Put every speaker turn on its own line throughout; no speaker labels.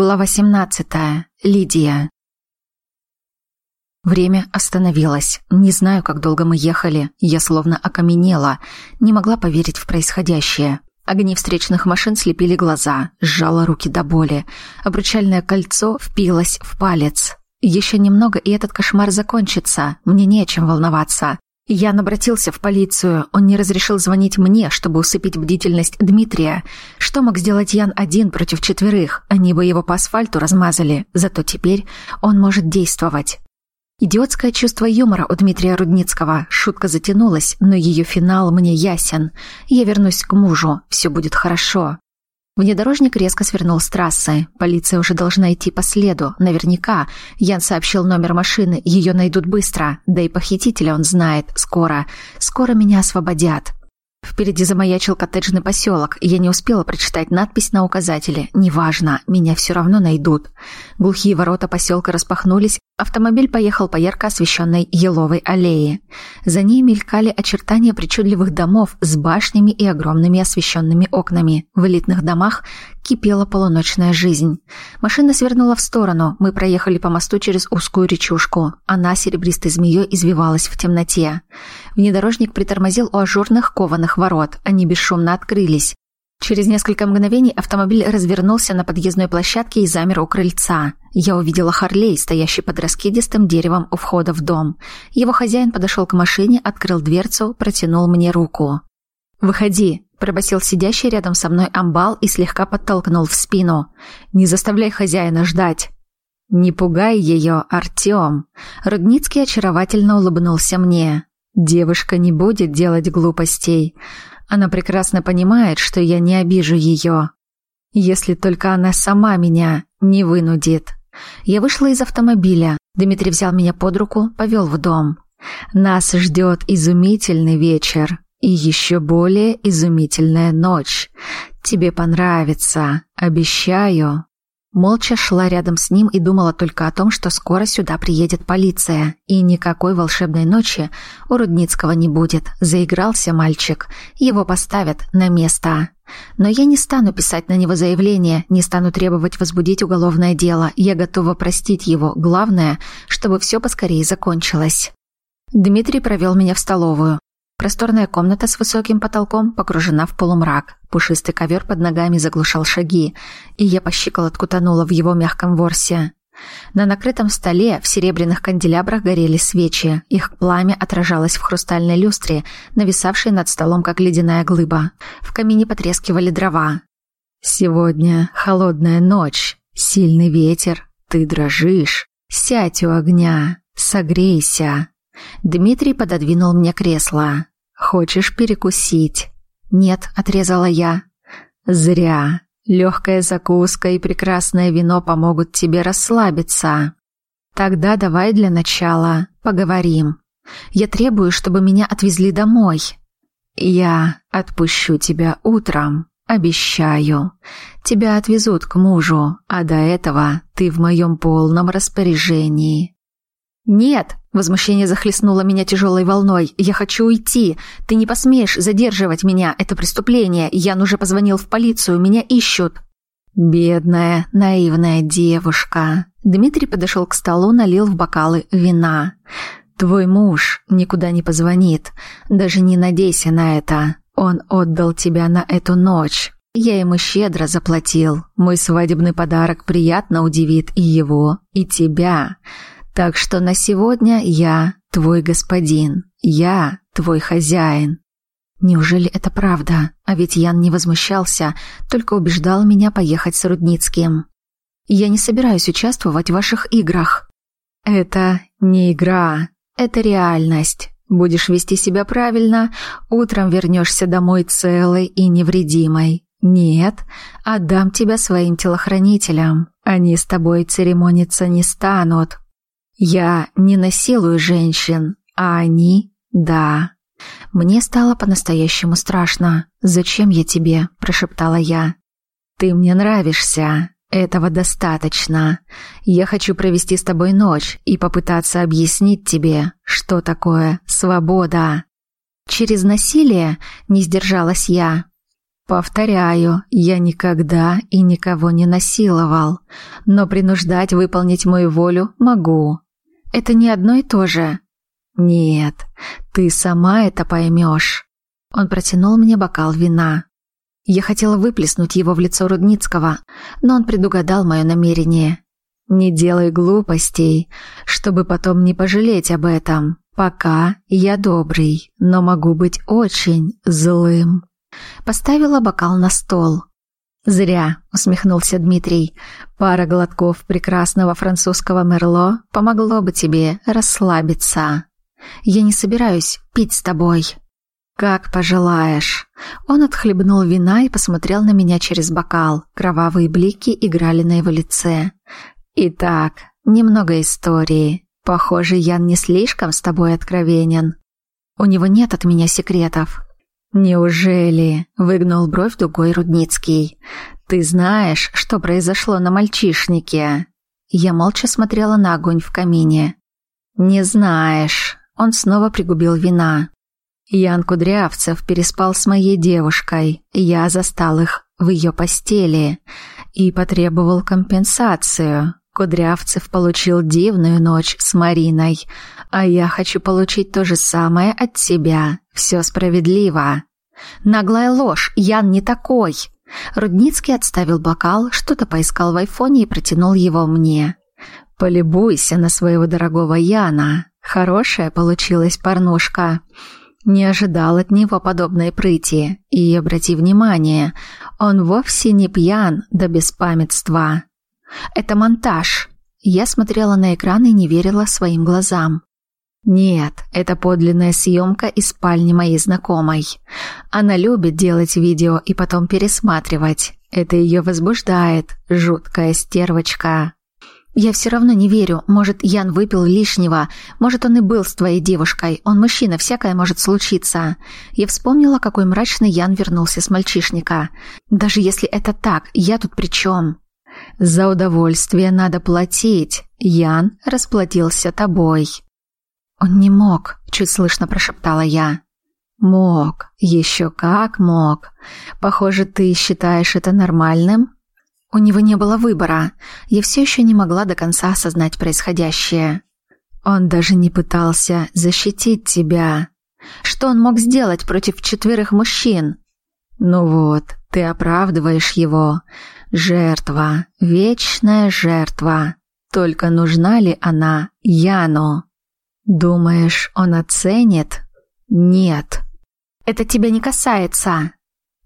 Глава 17. Лидия. Время остановилось. Не знаю, как долго мы ехали. Я словно окаменела. Не могла поверить в происходящее. Огни встречных машин слепили глаза. Сжала руки до боли. Обручальное кольцо впилось в палец. Еще немного, и этот кошмар закончится. Мне не о чем волноваться. Ян обратился в полицию. Он не разрешил звонить мне, чтобы усыпить бдительность Дмитрия. Что мог сделать Ян один против четверых? Они бы его по асфальту размазали. Зато теперь он может действовать. Идиотское чувство юмора у Дмитрия Рудницкого. Шутка затянулась, но ее финал мне ясен. Я вернусь к мужу. Все будет хорошо. Внедорожник резко свернул с трассы. Полиция уже должна идти по следу. Наверняка. Ян сообщил номер машины. Ее найдут быстро. Да и похитителя он знает. Скоро. Скоро меня освободят. Впереди замаячил коттеджный поселок. Я не успела прочитать надпись на указателе. Неважно, меня все равно найдут. Глухие ворота поселка распахнулись, автомобиль поехал по ярко освещенной еловой аллее. За ней мелькали очертания причудливых домов с башнями и огромными освещенными окнами. В элитных домах кипела полуночная жизнь. Машина свернула в сторону. Мы проехали по мосту через узкую речушку. Она серебристой змеей извивалась в темноте. Внедорожник притормозил у ажурных кованых ворот. Они бесшумно открылись. Через несколько мгновений автомобиль развернулся на подъездной площадке и замер у крыльца. Я увидела Харлей, стоящий под раскидистым деревом у входа в дом. Его хозяин подошел к машине, открыл дверцу, протянул мне руку. «Выходи», – пробасил сидящий рядом со мной амбал и слегка подтолкнул в спину. «Не заставляй хозяина ждать». «Не пугай ее, Артем!» Рудницкий очаровательно улыбнулся мне. «Девушка не будет делать глупостей. Она прекрасно понимает, что я не обижу ее. Если только она сама меня не вынудит». Я вышла из автомобиля. Дмитрий взял меня под руку, повел в дом. «Нас ждет изумительный вечер. И еще более изумительная ночь. Тебе понравится, обещаю. Молча шла рядом с ним и думала только о том, что скоро сюда приедет полиция. И никакой волшебной ночи у Рудницкого не будет. Заигрался мальчик. Его поставят на место. Но я не стану писать на него заявление, не стану требовать возбудить уголовное дело. Я готова простить его. Главное, чтобы все поскорее закончилось. Дмитрий провел меня в столовую. Просторная комната с высоким потолком погружена в полумрак. Пушистый ковер под ногами заглушал шаги, и я по щиколотку тонула в его мягком ворсе. На накрытом столе в серебряных канделябрах горели свечи. Их пламя отражалось в хрустальной люстре, нависавшей над столом, как ледяная глыба. В камине потрескивали дрова. «Сегодня холодная ночь, сильный ветер, ты дрожишь. Сядь у огня, согрейся». Дмитрий пододвинул мне кресло. «Хочешь перекусить?» «Нет», — отрезала я. «Зря. Легкая закуска и прекрасное вино помогут тебе расслабиться. Тогда давай для начала поговорим. Я требую, чтобы меня отвезли домой. Я отпущу тебя утром, обещаю. Тебя отвезут к мужу, а до этого ты в моем полном распоряжении». «Нет!» Возмущение захлестнуло меня тяжелой волной. «Я хочу уйти! Ты не посмеешь задерживать меня! Это преступление! Ян уже позвонил в полицию, меня ищут!» «Бедная, наивная девушка!» Дмитрий подошел к столу, налил в бокалы вина. «Твой муж никуда не позвонит. Даже не надейся на это. Он отдал тебя на эту ночь. Я ему щедро заплатил. Мой свадебный подарок приятно удивит и его, и тебя. Так что на сегодня я твой господин, я твой хозяин. Неужели это правда? А ведь Ян не возмущался, только убеждал меня поехать с Рудницким. Я не собираюсь участвовать в ваших играх. Это не игра, это реальность. Будешь вести себя правильно, утром вернешься домой целой и невредимой. Нет, отдам тебя своим телохранителям. Они с тобой церемониться не станут. Я не насилую женщин, а они – да. Мне стало по-настоящему страшно. «Зачем я тебе?» – прошептала я. «Ты мне нравишься. Этого достаточно. Я хочу провести с тобой ночь и попытаться объяснить тебе, что такое свобода». Через насилие не сдержалась я. Повторяю, я никогда и никого не насиловал, но принуждать выполнить мою волю могу. Это не одно и то же. Нет, ты сама это поймешь. Он протянул мне бокал вина. Я хотела выплеснуть его в лицо Рудницкого, но он предугадал мое намерение. Не делай глупостей, чтобы потом не пожалеть об этом. Пока я добрый, но могу быть очень злым. Поставила бокал на стол. «Зря», — усмехнулся Дмитрий. «Пара глотков прекрасного французского мерло помогло бы тебе расслабиться. Я не собираюсь пить с тобой». «Как пожелаешь». Он отхлебнул вина и посмотрел на меня через бокал. Кровавые блики играли на его лице. «Итак, немного истории. Похоже, Ян не слишком с тобой откровенен. У него нет от меня секретов. «Неужели?» — выгнул бровь дугой Рудницкий. «Ты знаешь, что произошло на мальчишнике?» Я молча смотрела на огонь в камине. «Не знаешь». Он снова пригубил вина. Ян Кудрявцев переспал с моей девушкой. Я застал их в ее постели и потребовал компенсацию. Кудрявцев получил дивную ночь с Мариной, а я хочу получить то же самое от тебя. Все справедливо. Наглая ложь, Ян не такой. Рудницкий отставил бокал, что-то поискал в айфоне и протянул его мне. Полюбуйся на своего дорогого Яна. Хорошая получилась порнушка. Не ожидал от него подобной прыти. И обрати внимание, он вовсе не пьян до беспамятства. Это монтаж. Я смотрела на экран и не верила своим глазам. Нет, это подлинная съемка из спальни моей знакомой. Она любит делать видео и потом пересматривать. Это ее возбуждает, жуткая стервочка. Я все равно не верю. Может, Ян выпил лишнего. Может, он и был с твоей девушкой. Он мужчина, всякое может случиться. Я вспомнила, какой мрачный Ян вернулся с мальчишника. Даже если это так, я тут при чем? За удовольствие надо платить. Ян расплатился тобой. Он не мог, чуть слышно прошептала я. Мог, еще как мог. Похоже, ты считаешь это нормальным? У него не было выбора. Я все еще не могла до конца осознать происходящее. Он даже не пытался защитить тебя. Что он мог сделать против четверых мужчин? Ну вот, ты оправдываешь его. Жертва, вечная жертва. Только нужна ли она Яну? Думаешь, он оценит? Нет. Это тебя не касается.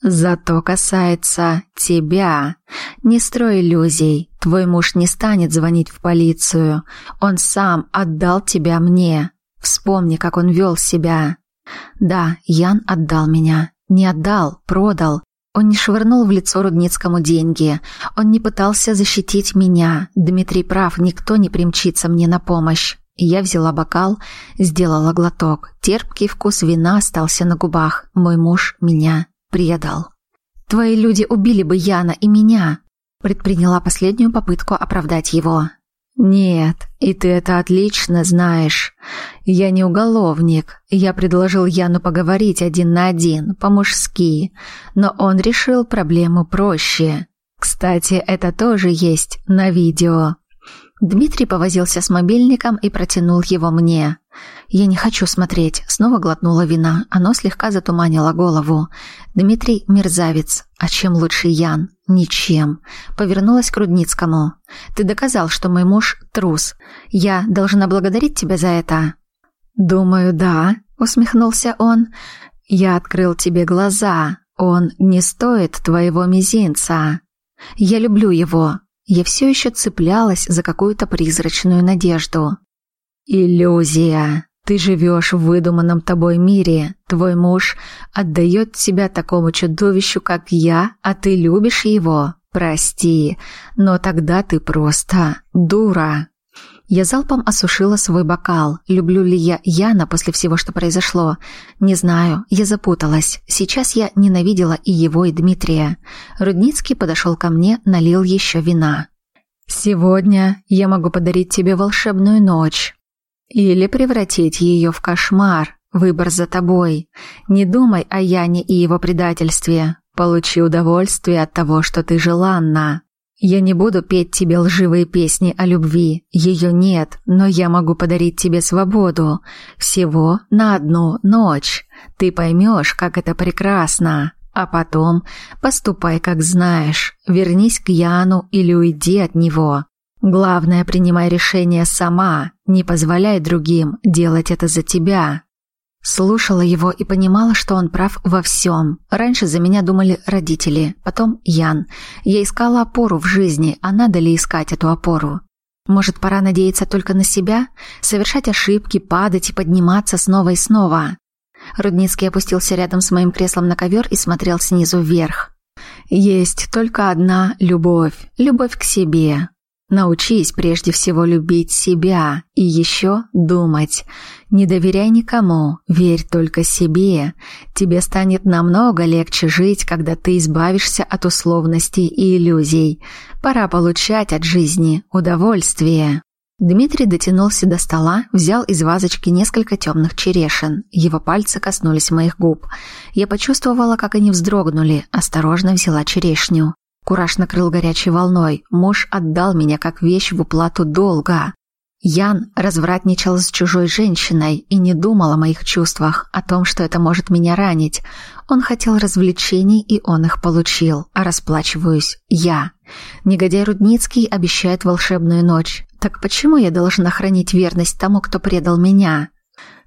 Зато касается тебя. Не строй иллюзий. Твой муж не станет звонить в полицию. Он сам отдал тебя мне. Вспомни, как он вел себя. Да, Ян отдал меня. Не отдал, продал. Он не швырнул в лицо Рудницкому деньги. Он не пытался защитить меня. Дмитрий прав, никто не примчится мне на помощь. Я взяла бокал, сделала глоток. Терпкий вкус вина остался на губах. Мой муж меня предал. «Твои люди убили бы Яна и меня», предприняла последнюю попытку оправдать его. «Нет, и ты это отлично знаешь. Я не уголовник. Я предложил Яну поговорить один на один, по-мужски, но он решил проблему проще. Кстати, это тоже есть на видео. Дмитрий повозился с мобильником и протянул его мне. Я не хочу смотреть. Снова глотнула вина. Оно слегка затуманило голову. Дмитрий мерзавец. А чем лучше Ян? Ничем. Повернулась к Рудницкому. Ты доказал, что мой муж трус. Я должна благодарить тебя за это. Думаю, да, усмехнулся он. Я открыл тебе глаза. Он не стоит твоего мизинца. Я люблю его. Я все еще цеплялась за какую-то призрачную надежду. «Иллюзия. Ты живешь в выдуманном тобой мире. Твой муж отдает тебя такому чудовищу, как я, а ты любишь его. Прости, но тогда ты просто дура». Я залпом осушила свой бокал. Люблю ли я Яна после всего, что произошло? Не знаю, я запуталась. Сейчас я ненавидела и его, и Дмитрия. Рудницкий подошел ко мне, налил еще вина. «Сегодня я могу подарить тебе волшебную ночь. Или превратить ее в кошмар. Выбор за тобой. Не думай о Яне и его предательстве. Получи удовольствие от того, что ты желанна. Я не буду петь тебе лживые песни о любви, ее нет, но я могу подарить тебе свободу. Всего на одну ночь. Ты поймешь, как это прекрасно. А потом поступай, как знаешь. Вернись к Яну или уйди от него. Главное, принимай решение сама, не позволяй другим делать это за тебя. Слушала его и понимала, что он прав во всем. Раньше за меня думали родители, потом Ян. Я искала опору в жизни, а надо ли искать эту опору? Может, пора надеяться только на себя? Совершать ошибки, падать и подниматься снова и снова? Рудницкий опустился рядом с моим креслом на ковер и смотрел снизу вверх. «Есть только одна любовь. Любовь к себе. Научись прежде всего любить себя и еще думать. Не доверяй никому, верь только себе. Тебе станет намного легче жить, когда ты избавишься от условностей и иллюзий. Пора получать от жизни удовольствие. Дмитрий дотянулся до стола, взял из вазочки несколько темных черешин. Его пальцы коснулись моих губ. Я почувствовала, как они вздрогнули, осторожно взяла черешню. Кураж накрыл горячей волной. Муж отдал меня как вещь в уплату долга. Ян развратничал с чужой женщиной и не думал о моих чувствах, о том, что это может меня ранить. Он хотел развлечений, и он их получил, а расплачиваюсь я. Негодяй Рудницкий обещает волшебную ночь. Так почему я должна хранить верность тому, кто предал меня?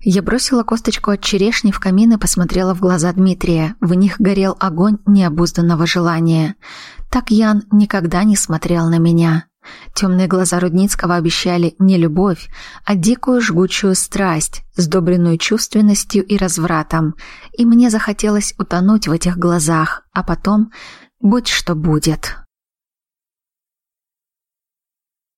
Я бросила косточку от черешни в камин и посмотрела в глаза Дмитрия. В них горел огонь необузданного желания. Так Ян никогда не смотрел на меня. Темные глаза Рудницкого обещали не любовь, а дикую жгучую страсть, сдобренную чувственностью и развратом, и мне захотелось утонуть в этих глазах, а потом будь что будет.